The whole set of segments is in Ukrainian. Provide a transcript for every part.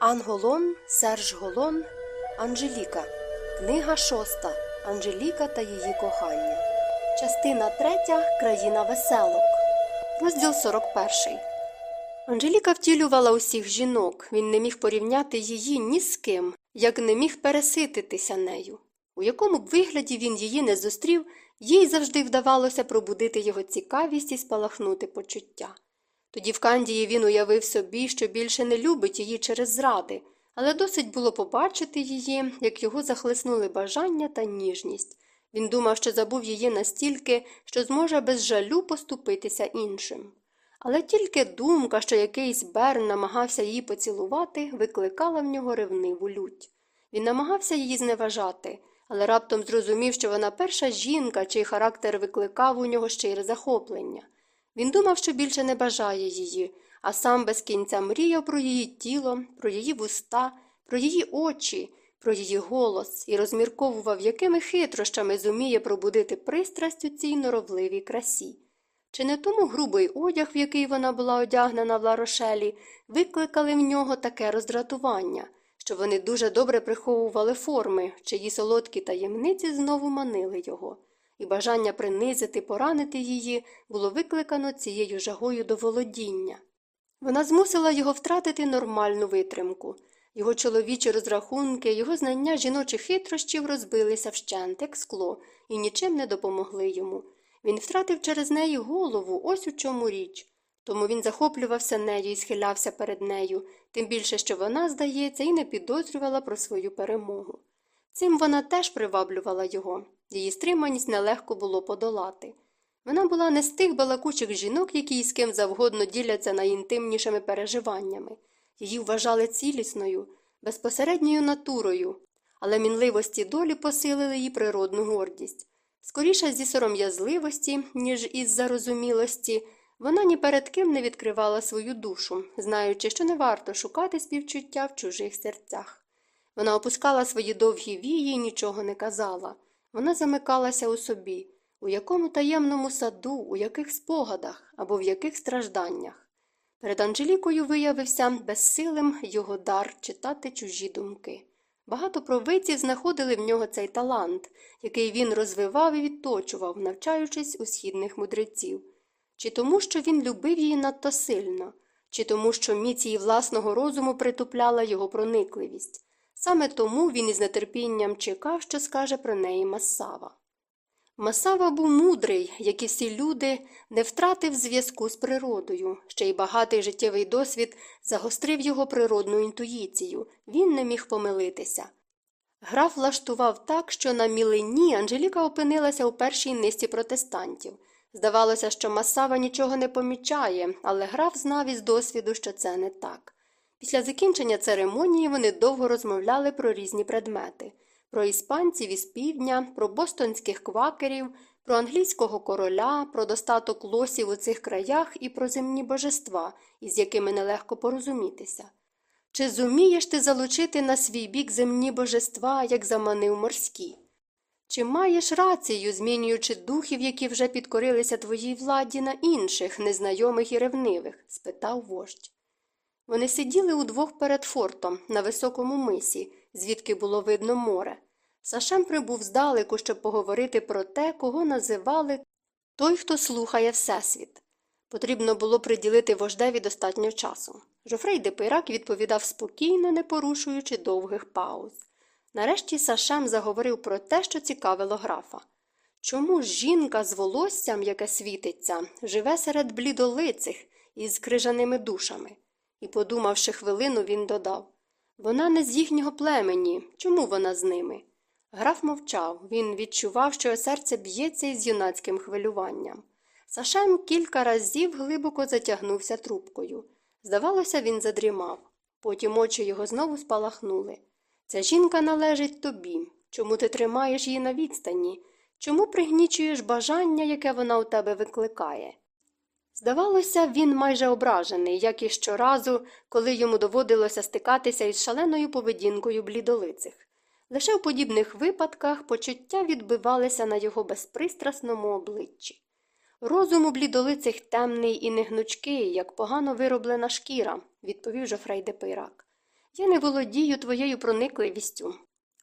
Анголон, Серж Голон, Анжеліка. Книга шоста. Анжеліка та її кохання. Частина третя. Країна веселок. Розділ 41. Анжеліка втілювала усіх жінок. Він не міг порівняти її ні з ким, як не міг пересититися нею. У якому б вигляді він її не зустрів, їй завжди вдавалося пробудити його цікавість і спалахнути почуття. Тоді в Кандії він уявив собі, що більше не любить її через зради, але досить було побачити її, як його захлеснули бажання та ніжність. Він думав, що забув її настільки, що зможе без жалю поступитися іншим. Але тільки думка, що якийсь Берн намагався її поцілувати, викликала в нього ревниву лють. Він намагався її зневажати, але раптом зрозумів, що вона перша жінка, чий характер викликав у нього щире захоплення. Він думав, що більше не бажає її, а сам без кінця мріяв про її тіло, про її вуста, про її очі, про її голос і розмірковував, якими хитрощами зуміє пробудити пристрасть у цій норовливій красі. Чи не тому грубий одяг, в який вона була одягнена в ларошелі, викликали в нього таке роздратування, що вони дуже добре приховували форми, чиї солодкі таємниці знову манили його і бажання принизити, поранити її було викликано цією жагою до володіння. Вона змусила його втратити нормальну витримку. Його чоловічі розрахунки, його знання жіночих хитрощів розбилися вщент, як скло, і нічим не допомогли йому. Він втратив через неї голову, ось у чому річ. Тому він захоплювався нею і схилявся перед нею, тим більше, що вона, здається, і не підозрювала про свою перемогу. Цим вона теж приваблювала його. Її стриманість нелегко було подолати. Вона була не з тих балакучих жінок, які з ким завгодно діляться найінтимнішими переживаннями. Її вважали цілісною, безпосередньою натурою, але мінливості долі посилили її природну гордість. Скоріше зі сором'язливості, ніж із зарозумілості, вона ні перед ким не відкривала свою душу, знаючи, що не варто шукати співчуття в чужих серцях. Вона опускала свої довгі вії і нічого не казала. Вона замикалася у собі, у якому таємному саду, у яких спогадах або в яких стражданнях. Перед Анжелікою виявився безсилим його дар читати чужі думки. Багато провидців знаходили в нього цей талант, який він розвивав і відточував, навчаючись у східних мудреців, чи тому, що він любив її надто сильно, чи тому, що міць її власного розуму притупляла його проникливість. Саме тому він із нетерпінням чекав, що скаже про неї Масава. Масава був мудрий, як і всі люди, не втратив зв'язку з природою, ще й багатий життєвий досвід загострив його природну інтуїцію, він не міг помилитися. Граф влаштував так, що на мілині Анжеліка опинилася у першій низці протестантів. Здавалося, що Масава нічого не помічає, але граф знав із досвіду, що це не так. Після закінчення церемонії вони довго розмовляли про різні предмети про іспанців із півдня, про бостонських квакерів, про англійського короля, про достаток лосів у цих краях і про земні божества, із якими нелегко порозумітися. Чи зумієш ти залучити на свій бік земні божества, як заманив морські? Чи маєш рацію, змінюючи духів, які вже підкорилися твоїй владі на інших, незнайомих і ревнивих? спитав вождь. Вони сиділи удвох перед фортом на високому мисі, звідки було видно море. Сашем прибув здалеку, щоб поговорити про те, кого називали той, хто слухає Всесвіт. Потрібно було приділити вождеві достатньо часу. Жофрей де Пейрак відповідав спокійно, не порушуючи довгих пауз. Нарешті Сашем заговорив про те, що цікавило графа. Чому жінка з волоссям, яке світиться, живе серед блідолицих із крижаними душами? І, подумавши хвилину, він додав Вона не з їхнього племені. Чому вона з ними? Граф мовчав. Він відчував, що серце б'ється із юнацьким хвилюванням. Сашем кілька разів глибоко затягнувся трубкою. Здавалося, він задрімав. Потім очі його знову спалахнули. Ця жінка належить тобі. Чому ти тримаєш її на відстані? Чому пригнічуєш бажання, яке вона у тебе викликає? Здавалося, він майже ображений, як і щоразу, коли йому доводилося стикатися із шаленою поведінкою блідолицих. Лише в подібних випадках почуття відбивалися на його безпристрасному обличчі. Розум у блідолицих темний і негнучкий, як погано вироблена шкіра, відповів Жофрей де Пейрак. Я не володію твоєю проникливістю.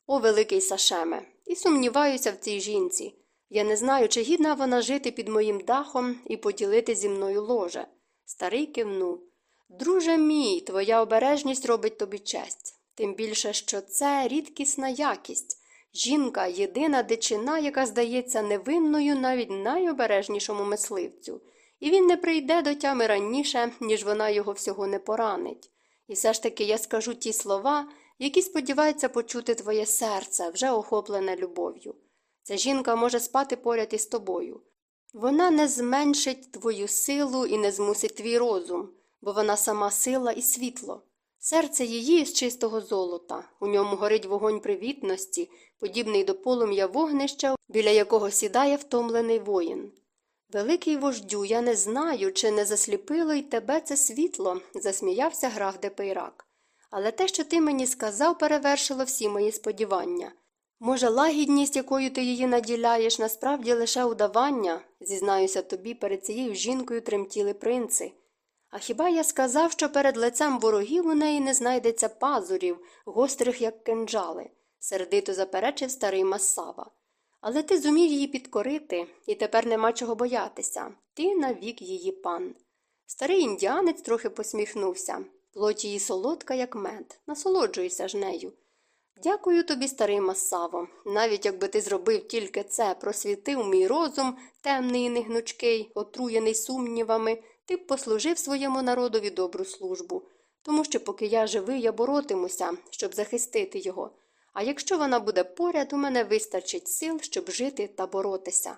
О, великий Сашеме, і сумніваюся в цій жінці. Я не знаю, чи гідна вона жити під моїм дахом і поділити зі мною ложе. Старий кивнув. Друже мій, твоя обережність робить тобі честь. Тим більше, що це рідкісна якість. Жінка єдина дичина, яка здається невинною навіть найобережнішому мисливцю, і він не прийде до тями раніше, ніж вона його всього не поранить. І все ж таки я скажу ті слова, які сподівається почути твоє серце, вже охоплене любов'ю. Ця жінка може спати поряд із тобою. Вона не зменшить твою силу і не змусить твій розум, бо вона сама сила і світло. Серце її з чистого золота, у ньому горить вогонь привітності, подібний до полум'я вогнища, біля якого сідає втомлений воїн. Великий вождю, я не знаю, чи не засліпило й тебе це світло, засміявся граф де Пейрак. Але те, що ти мені сказав, перевершило всі мої сподівання. Може, лагідність, якою ти її наділяєш, насправді лише удавання, зізнаюся тобі, перед цією жінкою тремтіли принци. А хіба я сказав, що перед лицем ворогів у неї не знайдеться пазурів, гострих, як кинджали, сердито заперечив старий Масава. Але ти зумів її підкорити, і тепер нема чого боятися. Ти навік її пан. Старий індіанець трохи посміхнувся. Плоть її солодка, як мед, насолоджуйся ж нею. Дякую тобі, старий Масаво. Навіть якби ти зробив тільки це, просвітив мій розум, темний і негнучкий, отруєний сумнівами, ти б послужив своєму народові добру службу. Тому що, поки я живий, я боротимуся, щоб захистити його. А якщо вона буде поряд, у мене вистачить сил, щоб жити та боротися.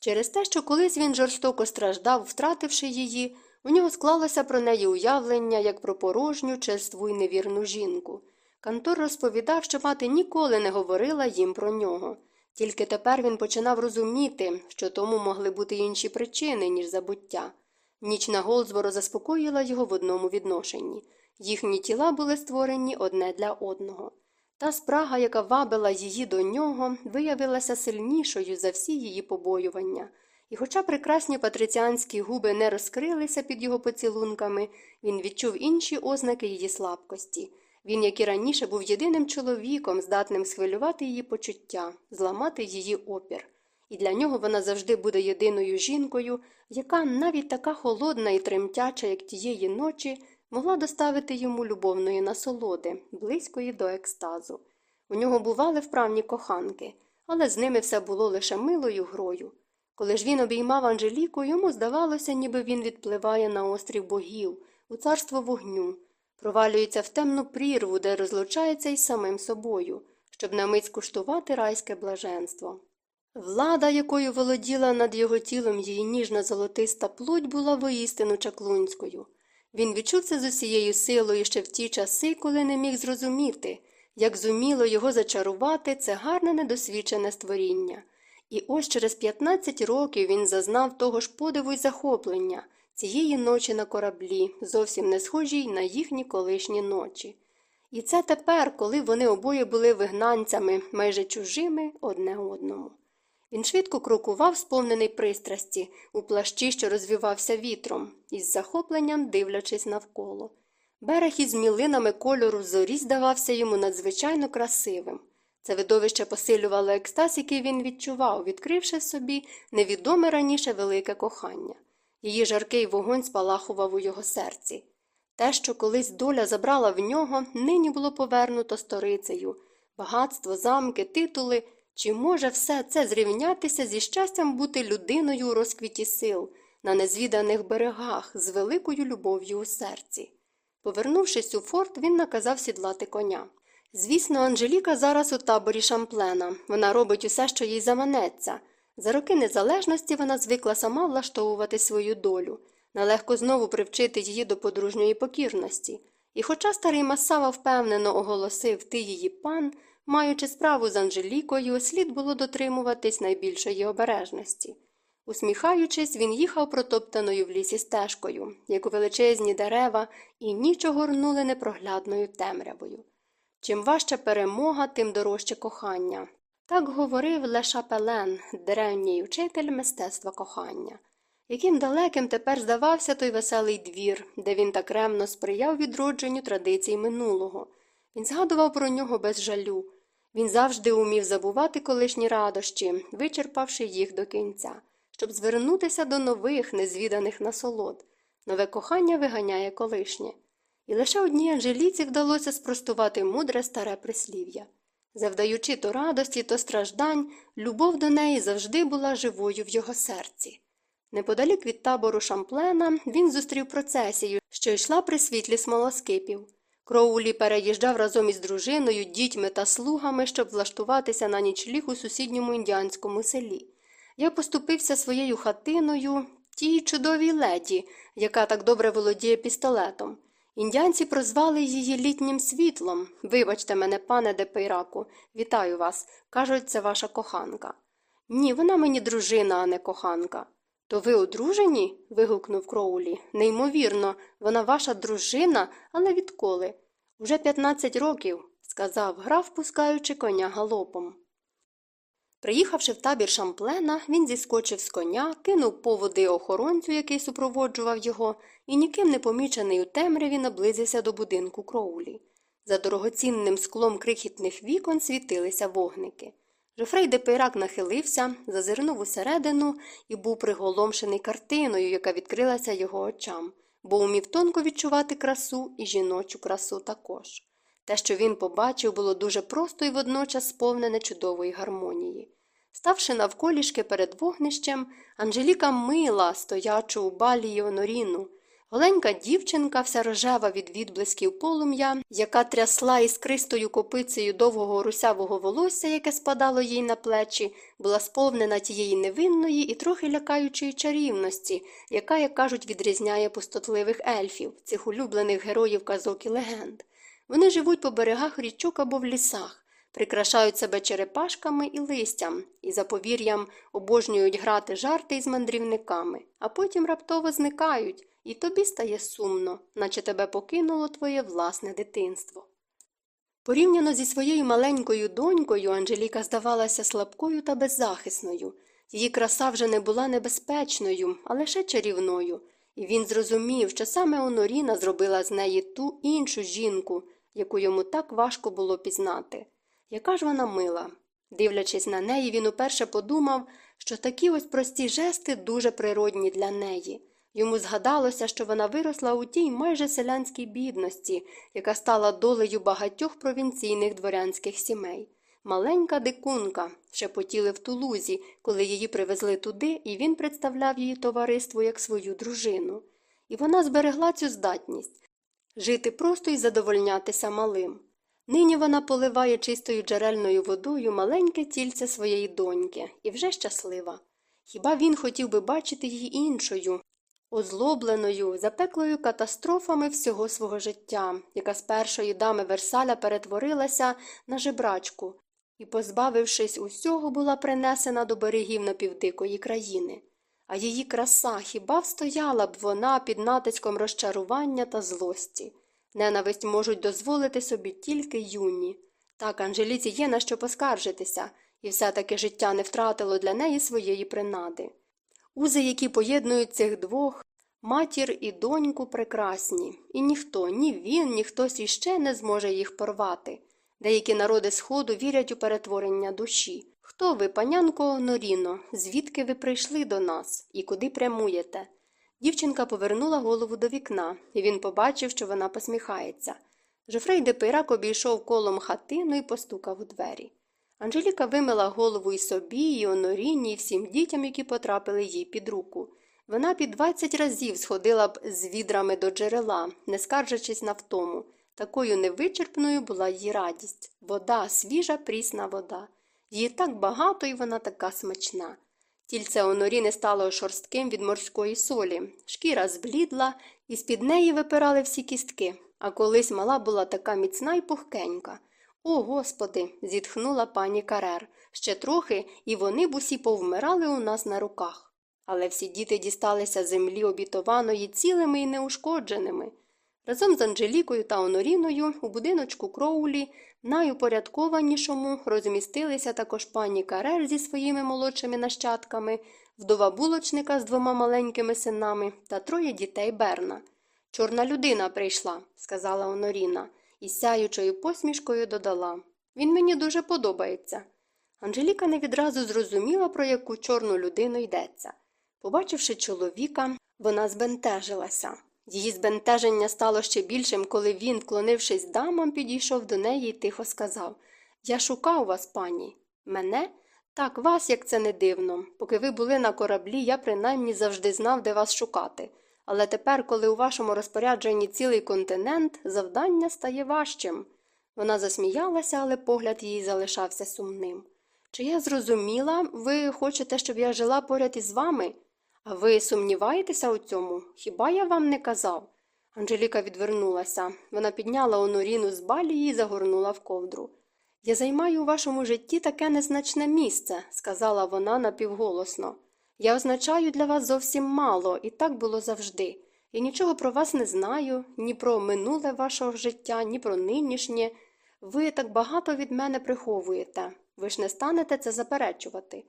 Через те, що колись він жорстоко страждав, втративши її, у нього склалося про неї уявлення як про порожню, черству й невірну жінку. Кантор розповідав, що мати ніколи не говорила їм про нього. Тільки тепер він починав розуміти, що тому могли бути інші причини, ніж забуття. Ніч на Голдсборо заспокоїла його в одному відношенні їхні тіла були створені одне для одного. Та спрага, яка вабила її до нього, виявилася сильнішою за всі її побоювання. І, хоча прекрасні патриціанські губи не розкрилися під його поцілунками, він відчув інші ознаки її слабкості. Він, як і раніше, був єдиним чоловіком, здатним схвилювати її почуття, зламати її опір. І для нього вона завжди буде єдиною жінкою, яка, навіть така холодна і тремтяча, як тієї ночі, могла доставити йому любовної насолоди, близької до екстазу. У нього бували вправні коханки, але з ними все було лише милою грою. Коли ж він обіймав Анжеліку, йому здавалося, ніби він відпливає на острів богів, у царство вогню, провалюється в темну прірву, де розлучається із самим собою, щоб на мить скуштувати райське блаженство. Влада, якою володіла над його тілом її ніжна золотиста плоть, була воістину чаклунською. Він відчув це з усією силою ще в ті часи, коли не міг зрозуміти, як зуміло його зачарувати це гарне недосвідчене створіння. І ось через 15 років він зазнав того ж подиву й захоплення цієї ночі на кораблі, зовсім не схожій на їхні колишні ночі. І це тепер, коли вони обоє були вигнанцями, майже чужими одне одному. Він швидко крокував, сповнений пристрасті, у плащі, що розвівався вітром, із захопленням дивлячись навколо. Берег із мілинами кольору зорі здавався йому надзвичайно красивим. Це видовище посилювало екстаз, який він відчував, відкривши собі невідоме раніше велике кохання. Її жаркий вогонь спалахував у його серці. Те, що колись доля забрала в нього, нині було повернуто сторицею багатство, замки, титули. Чи може все це зрівнятися зі щастям бути людиною у розквіті сил, на незвіданих берегах, з великою любов'ю у серці? Повернувшись у форт, він наказав сідлати коня. Звісно, Анжеліка зараз у таборі шамплена. Вона робить усе, що їй заманеться. За роки незалежності вона звикла сама влаштовувати свою долю, нелегко знову привчити її до подружньої покірності. І хоча старий Масава впевнено оголосив ти її пан, маючи справу з Анжелікою, слід було дотримуватись найбільшої обережності. Усміхаючись, він їхав протоптаною в лісі стежкою, як у величезні дерева, і нічого горнули непроглядною темрявою. Чим важча перемога, тим дорожче кохання. Так говорив Ле Шапелен, древній учитель мистецтва кохання. Яким далеким тепер здавався той веселий двір, де він так ремно сприяв відродженню традицій минулого, Він згадував про нього без жалю. Він завжди умів забувати колишні радощі, вичерпавши їх до кінця, щоб звернутися до нових, незвіданих насолод. Нове кохання виганяє колишнє. І лише одній Анжеліці вдалося спростувати мудре старе прислів'я. Завдаючи то радості, то страждань, любов до неї завжди була живою в його серці. Неподалік від табору Шамплена він зустрів процесію, що йшла при світлі смолоскипів. Кроулі переїжджав разом із дружиною, дітьми та слугами, щоб влаштуватися на нічліг у сусідньому індіанському селі. Я поступився своєю хатиною тій чудовій леді, яка так добре володіє пістолетом. Індіанці прозвали її літнім світлом. Вибачте мене, пане Депейраку, вітаю вас. Кажуть, це ваша коханка. Ні, вона мені дружина, а не коханка. То ви одружені? вигукнув Кроулі. Неймовірно, вона ваша дружина, але відколи? Уже 15 років, сказав граф, пускаючи коня галопом. Приїхавши в табір Шамплена, він зіскочив з коня, кинув поводи охоронцю, який супроводжував його, і ніким не помічений у темряві наблизився до будинку Кроулі. За дорогоцінним склом крихітних вікон світилися вогники. Жофрей де нахилився, зазирнув усередину і був приголомшений картиною, яка відкрилася його очам, бо умів тонко відчувати красу і жіночу красу також. Те, що він побачив, було дуже просто і водночас сповнене чудової гармонії. Ставши навколішки перед вогнищем, Анжеліка мила, стоячу у балі Оноріну. Голенька дівчинка, вся рожева від відблисків полум'я, яка трясла іскристою копицею довгого русявого волосся, яке спадало їй на плечі, була сповнена тієї невинної і трохи лякаючої чарівності, яка, як кажуть, відрізняє пустотливих ельфів, цих улюблених героїв казок і легенд. Вони живуть по берегах річок або в лісах, прикрашають себе черепашками і листям, і за повір'ям обожнюють грати жарти із мандрівниками, а потім раптово зникають, і тобі стає сумно, наче тебе покинуло твоє власне дитинство. Порівняно зі своєю маленькою донькою Анжеліка здавалася слабкою та беззахисною. Її краса вже не була небезпечною, а лише чарівною, і він зрозумів, що саме Оноріна зробила з неї ту іншу жінку, яку йому так важко було пізнати. Яка ж вона мила. Дивлячись на неї, він уперше подумав, що такі ось прості жести дуже природні для неї. Йому згадалося, що вона виросла у тій майже селянській бідності, яка стала долею багатьох провінційних дворянських сімей. Маленька дикунка шепотіли в тулузі, коли її привезли туди, і він представляв її товариству як свою дружину. І вона зберегла цю здатність жити просто і задовольнятися малим. Нині вона поливає чистою джерельною водою маленьке тільце своєї доньки і вже щаслива. Хіба він хотів би бачити її іншою, озлобленою, запеклою катастрофами всього свого життя, яка з першої дами Версаля перетворилася на жебрачку і, позбавившись усього, була принесена до берегів напівдикої країни. А її краса хіба встояла б вона під натиском розчарування та злості. Ненависть можуть дозволити собі тільки юні. Так, Анжеліці є на що поскаржитися, і все таки життя не втратило для неї своєї принади. Узи, які поєднують цих двох, матір і доньку прекрасні, і ніхто, ні він, ні хтось іще не зможе їх порвати. Деякі народи Сходу вірять у перетворення душі. Хто ви, панянко Норіно, звідки ви прийшли до нас і куди прямуєте? Дівчинка повернула голову до вікна, і він побачив, що вона посміхається. Жофрей де Пейрак обійшов колом хатину і постукав у двері. Анжеліка вимила голову і собі, і Оноріні, і всім дітям, які потрапили їй під руку. Вона під двадцять разів сходила б з відрами до джерела, не скаржачись на втому. Такою невичерпною була її радість вода, свіжа, прісна вода. Її так багато, і вона така смачна. Тільце Оноріни стало шорстким від морської солі, шкіра зблідла, і з під неї випирали всі кістки, а колись мала була така міцна й пухкенька. О, господи, зітхнула пані Карер. Ще трохи, і вони б усі повмирали у нас на руках. Але всі діти дісталися землі обітованої цілими і неушкодженими. Разом з Анжелікою та Оноріною у будиночку Кроулі, найупорядкованішому, розмістилися також пані Карер зі своїми молодшими нащадками, вдова булочника з двома маленькими синами та троє дітей Берна. Чорна людина прийшла, сказала Оноріна, і сяючою посмішкою додала Він мені дуже подобається. Анжеліка не відразу зрозуміла, про яку чорну людину йдеться. Побачивши чоловіка, вона збентежилася. Її збентеження стало ще більшим, коли він, вклонившись дамам, підійшов до неї і тихо сказав Я шукав вас, пані. Мене? Так, вас, як це не дивно. Поки ви були на кораблі, я принаймні завжди знав, де вас шукати. Але тепер, коли у вашому розпорядженні цілий континент, завдання стає важчим. Вона засміялася, але погляд її залишався сумним. Чи я зрозуміла, ви хочете, щоб я жила поряд із вами? А ви сумніваєтеся у цьому? Хіба я вам не казав? Анжеліка відвернулася. Вона підняла оноріну з балії і загорнула в ковдру. Я займаю у вашому житті таке незначне місце, сказала вона напівголосно. Я означаю для вас зовсім мало, і так було завжди. Я нічого про вас не знаю, ні про минуле вашого життя, ні про нинішнє. Ви так багато від мене приховуєте. Ви ж не станете це заперечувати.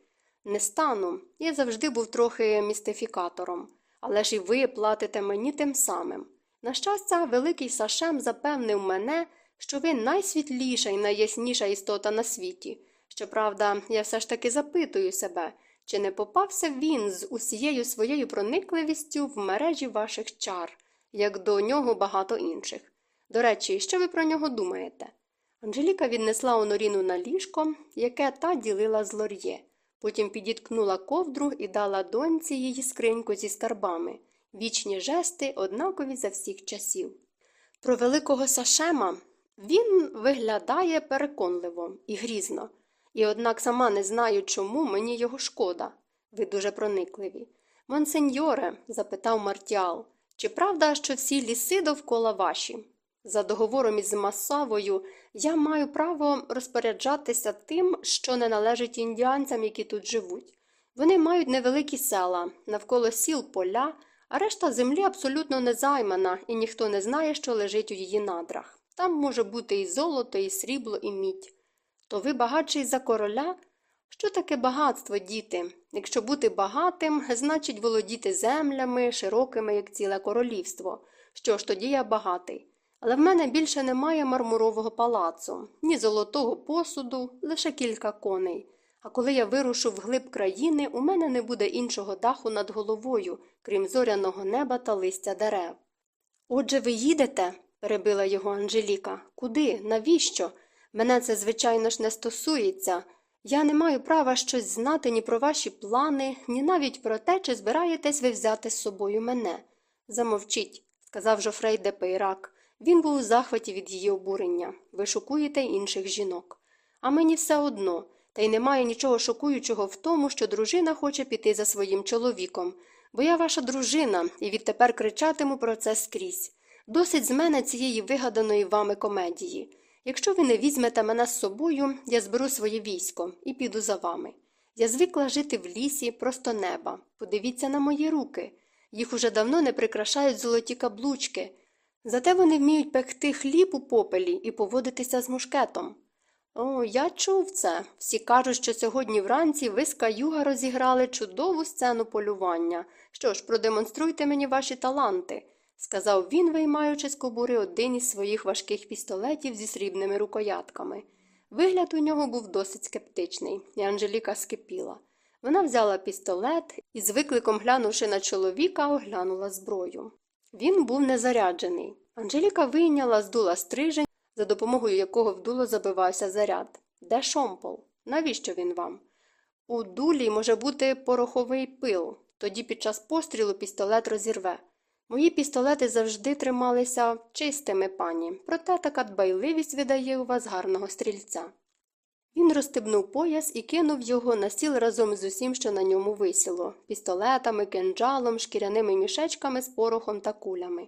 Не стану. Я завжди був трохи містифікатором, але ж і ви платите мені тим самим. На щастя, великий Сашем запевнив мене, що ви найсвітліша і найясніша істота на світі. Щоправда, я все ж таки запитую себе, чи не попався він з усією своєю проникливістю в мережі ваших чар, як до нього багато інших. До речі, що ви про нього думаєте? Анжеліка віднесла Оноріну на ліжко, яке та ділила з лор'є. Потім підіткнула ковдру і дала доньці її скриньку зі скарбами, вічні жести, однакові за всіх часів. Про великого Сашема він виглядає переконливо і грізно, і однак сама не знаю, чому мені його шкода. Ви дуже проникливі. Монсеньоре, запитав Мартіал, чи правда, що всі ліси довкола ваші? За договором із Масавою я маю право розпоряджатися тим, що не належить індіанцям, які тут живуть. Вони мають невеликі села, навколо сіл поля, а решта землі абсолютно не займана, і ніхто не знає, що лежить у її надрах. Там може бути і золото, і срібло, і мідь. То ви багатший за короля? Що таке багатство, діти? Якщо бути багатим, значить володіти землями, широкими, як ціле королівство. Що ж, тоді я багатий. Але в мене більше немає мармурового палацу, ні золотого посуду, лише кілька коней. А коли я вирушу вглиб країни, у мене не буде іншого даху над головою, крім зоряного неба та листя дерев. Отже, ви їдете? перебила його Анжеліка. Куди? Навіщо? Мене це, звичайно ж, не стосується. Я не маю права щось знати ні про ваші плани, ні навіть про те, чи збираєтесь ви взяти з собою мене. Замовчіть, сказав Жофрей де Пейрак. Він був у захваті від її обурення. Ви шокуєте інших жінок. А мені все одно, та й немає нічого шокуючого в тому, що дружина хоче піти за своїм чоловіком, бо я ваша дружина і відтепер кричатиму про це скрізь. Досить з мене цієї вигаданої вами комедії. Якщо ви не візьмете мене з собою, я зберу своє військо і піду за вами. Я звикла жити в лісі просто неба. Подивіться на мої руки. Їх уже давно не прикрашають золоті каблучки. Зате вони вміють пекти хліб у попелі і поводитися з мушкетом. О, я чув це. Всі кажуть, що сьогодні вранці ви з каюга розіграли чудову сцену полювання. Що ж, продемонструйте мені ваші таланти, сказав він, виймаючи з кобури один із своїх важких пістолетів зі срібними рукоятками. Вигляд у нього був досить скептичний, і Анжеліка скипіла. Вона взяла пістолет і, з викликом глянувши на чоловіка, оглянула зброю. Він був незаряджений. Анжеліка вийняла з дула стрижень, за допомогою якого в дуло забивався заряд. Де шомпол? Навіщо він вам? У дулі може бути пороховий пил, тоді під час пострілу пістолет розірве. Мої пістолети завжди трималися чистими, пані, проте така дбайливість видає у вас гарного стрільця. Він розстебнув пояс і кинув його на стіл разом з усім, що на ньому висіло пістолетами, кинджалом, шкіряними мішечками з порохом та кулями.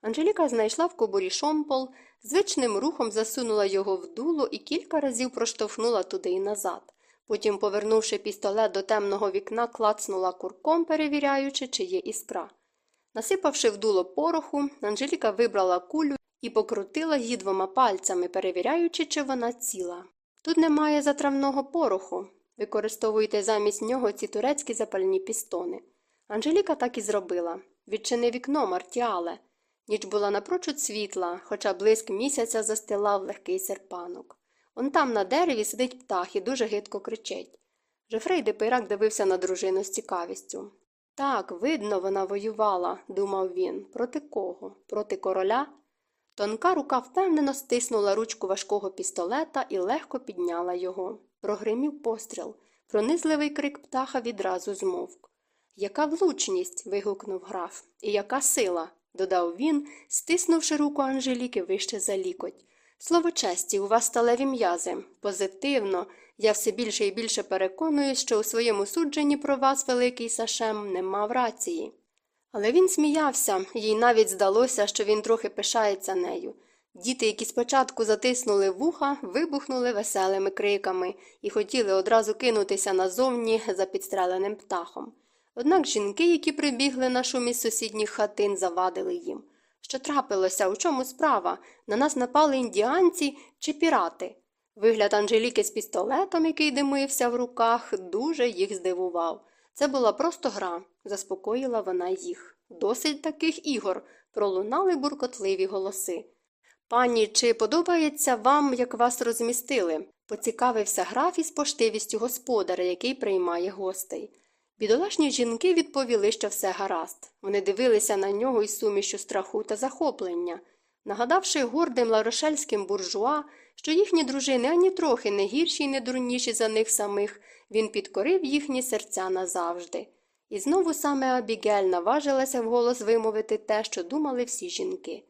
Анжеліка знайшла в кобурі шомпол, звичним рухом засунула його в дуло і кілька разів проштовхнула туди і назад. Потім, повернувши пістолет до темного вікна, клацнула курком, перевіряючи, чи є іскра. Насипавши в дуло пороху, Анжеліка вибрала кулю і покрутила її двома пальцями, перевіряючи, чи вона ціла. Тут немає затравного пороху. Використовуйте замість нього ці турецькі запальні пістони. Анжеліка так і зробила. Відчини вікно, Мартіале. Ніч була напрочуд світла, хоча блиск місяця застилав легкий серпанок. Он там на дереві сидить птах і дуже гидко кричить. Жоффрей де Пейрак дивився на дружину з цікавістю. Так, видно, вона воювала, думав він. Проти кого? Проти короля? Тонка рука впевнено стиснула ручку важкого пістолета і легко підняла його. Прогримів постріл. Пронизливий крик птаха відразу змовк. Яка влучність. вигукнув граф. І яка сила, додав він, стиснувши руку Анжеліки вище за лікоть. Слово честі, у вас сталеві м'язи. Позитивно. Я все більше і більше переконую, що у своєму судженні про вас, великий Сашем, не мав рації. Але він сміявся, їй навіть здалося, що він трохи пишається нею. Діти, які спочатку затиснули вуха, вибухнули веселими криками і хотіли одразу кинутися назовні за підстреленим птахом. Однак жінки, які прибігли на шум сусідніх хатин, завадили їм. Що трапилося, у чому справа? На нас напали індіанці чи пірати? Вигляд Анжеліки з пістолетом, який димився в руках, дуже їх здивував. Це була просто гра, заспокоїла вона їх. Досить таких ігор, пролунали буркотливі голоси. Пані, чи подобається вам, як вас розмістили? поцікавився граф із поштивістю господаря, який приймає гостей. Бідолашні жінки відповіли, що все гаразд. Вони дивилися на нього із сумішю страху та захоплення, нагадавши гордим ларошельським буржуа, що їхні дружини ані трохи не гірші й не дурніші за них самих, він підкорив їхні серця назавжди. І знову саме Абігель наважилася вголос вимовити те, що думали всі жінки.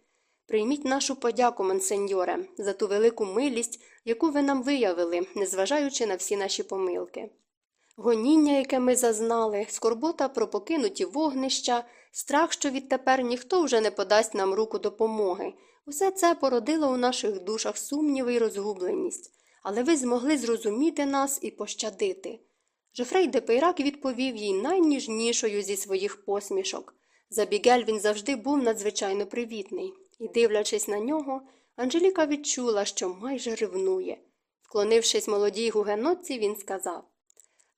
Прийміть нашу подяку, монсеньоре, за ту велику милість, яку ви нам виявили, незважаючи на всі наші помилки. Гоніння, яке ми зазнали, скорбота про покинуті вогнища, страх, що відтепер ніхто вже не подасть нам руку допомоги. Усе це породило у наших душах сумніви й розгубленість, але ви змогли зрозуміти нас і пощадити. Жофрей де відповів їй найніжнішою зі своїх посмішок. За Бігель він завжди був надзвичайно привітний, і, дивлячись на нього, Анжеліка відчула, що майже ревнує. Вклонившись молодій гугенотці, він сказав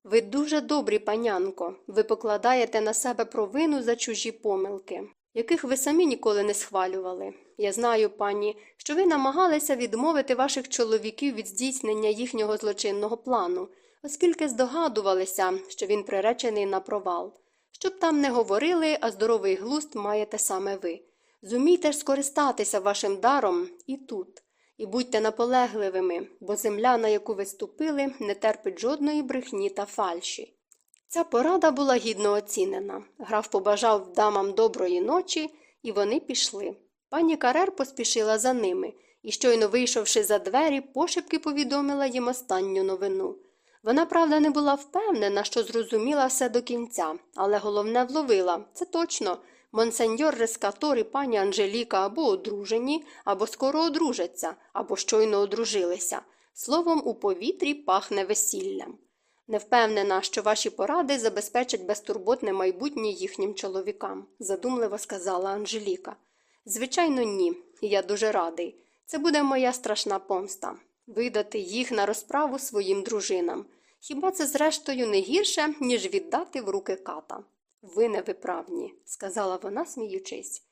ви дуже добрі, панянко, ви покладаєте на себе провину за чужі помилки, яких ви самі ніколи не схвалювали. Я знаю, пані, що ви намагалися відмовити ваших чоловіків від здійснення їхнього злочинного плану, оскільки здогадувалися, що він приречений на провал. Щоб там не говорили, а здоровий глуст маєте саме ви. Зумійте ж скористатися вашим даром і тут. І будьте наполегливими, бо земля, на яку ви ступили, не терпить жодної брехні та фальші. Ця порада була гідно оцінена. Граф побажав дамам доброї ночі, і вони пішли. Пані Карер поспішила за ними і, щойно вийшовши за двері, пошепки повідомила їм останню новину. Вона, правда, не була впевнена, що зрозуміла все до кінця, але головне вловила це точно. Монсеньор Рескатор і пані Анжеліка або одружені, або скоро одружаться, або щойно одружилися. Словом, у повітрі пахне весіллям. Не впевнена, що ваші поради забезпечать безтурботне майбутнє їхнім чоловікам, задумливо сказала Анжеліка. Звичайно, ні, я дуже радий. Це буде моя страшна помста видати їх на розправу своїм дружинам. Хіба це, зрештою, не гірше, ніж віддати в руки ката? Ви невиправні, сказала вона, сміючись.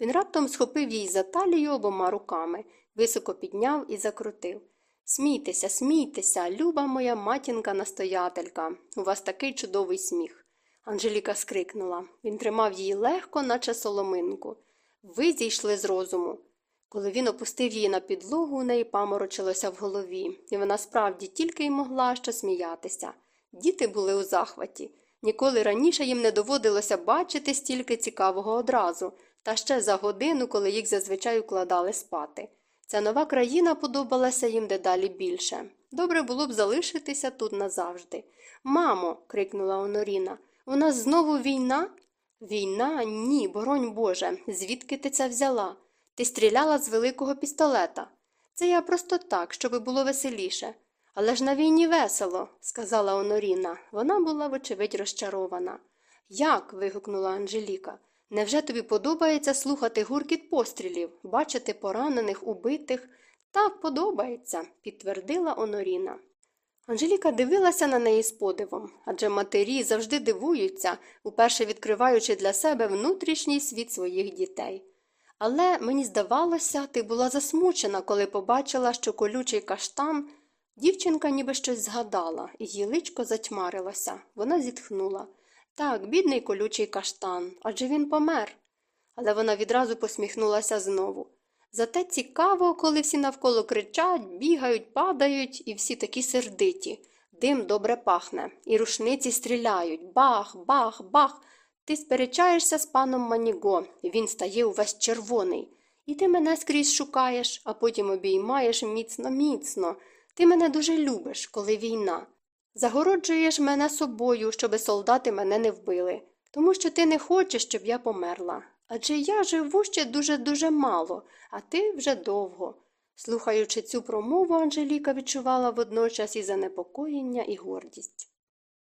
Він раптом схопив їй за талію обома руками, високо підняв і закрутив. Смійтеся, смійтеся, люба моя матінка настоятелька. У вас такий чудовий сміх. Анжеліка скрикнула. Він тримав її легко, наче соломинку. Ви зійшли з розуму. Коли він опустив її на підлогу, у неї паморочилося в голові, і вона справді тільки й могла що сміятися. Діти були у захваті. Ніколи раніше їм не доводилося бачити стільки цікавого одразу, та ще за годину, коли їх зазвичай укладали спати. Ця нова країна подобалася їм дедалі більше. Добре було б залишитися тут назавжди. Мамо, крикнула Оноріна, у нас знову війна? Війна? Ні, боронь Боже, звідки ти це взяла? Ти стріляла з великого пістолета. Це я просто так, щоби було веселіше. Але ж на війні весело, сказала Оноріна. Вона була, вочевидь, розчарована. Як? вигукнула Анжеліка. Невже тобі подобається слухати гуркіт пострілів, бачити поранених, убитих? Так подобається, підтвердила Оноріна. Анжеліка дивилася на неї з подивом, адже матері завжди дивуються, уперше відкриваючи для себе внутрішній світ своїх дітей. Але мені здавалося, ти була засмучена, коли побачила, що колючий каштан. Дівчинка ніби щось згадала, і її личко затьмарилося. Вона зітхнула. Так, бідний колючий каштан, адже він помер. Але вона відразу посміхнулася знову. Зате цікаво, коли всі навколо кричать, бігають, падають, і всі такі сердиті. Дим добре пахне, і рушниці стріляють. Бах, бах, бах. Ти сперечаєшся з паном Маніго, він стає увесь червоний. І ти мене скрізь шукаєш, а потім обіймаєш міцно, міцно. Ти мене дуже любиш, коли війна. Загороджуєш мене собою, щоби солдати мене не вбили, тому що ти не хочеш, щоб я померла. Адже я живу ще дуже-дуже мало, а ти вже довго. Слухаючи цю промову, Анжеліка відчувала водночас і занепокоєння, і гордість.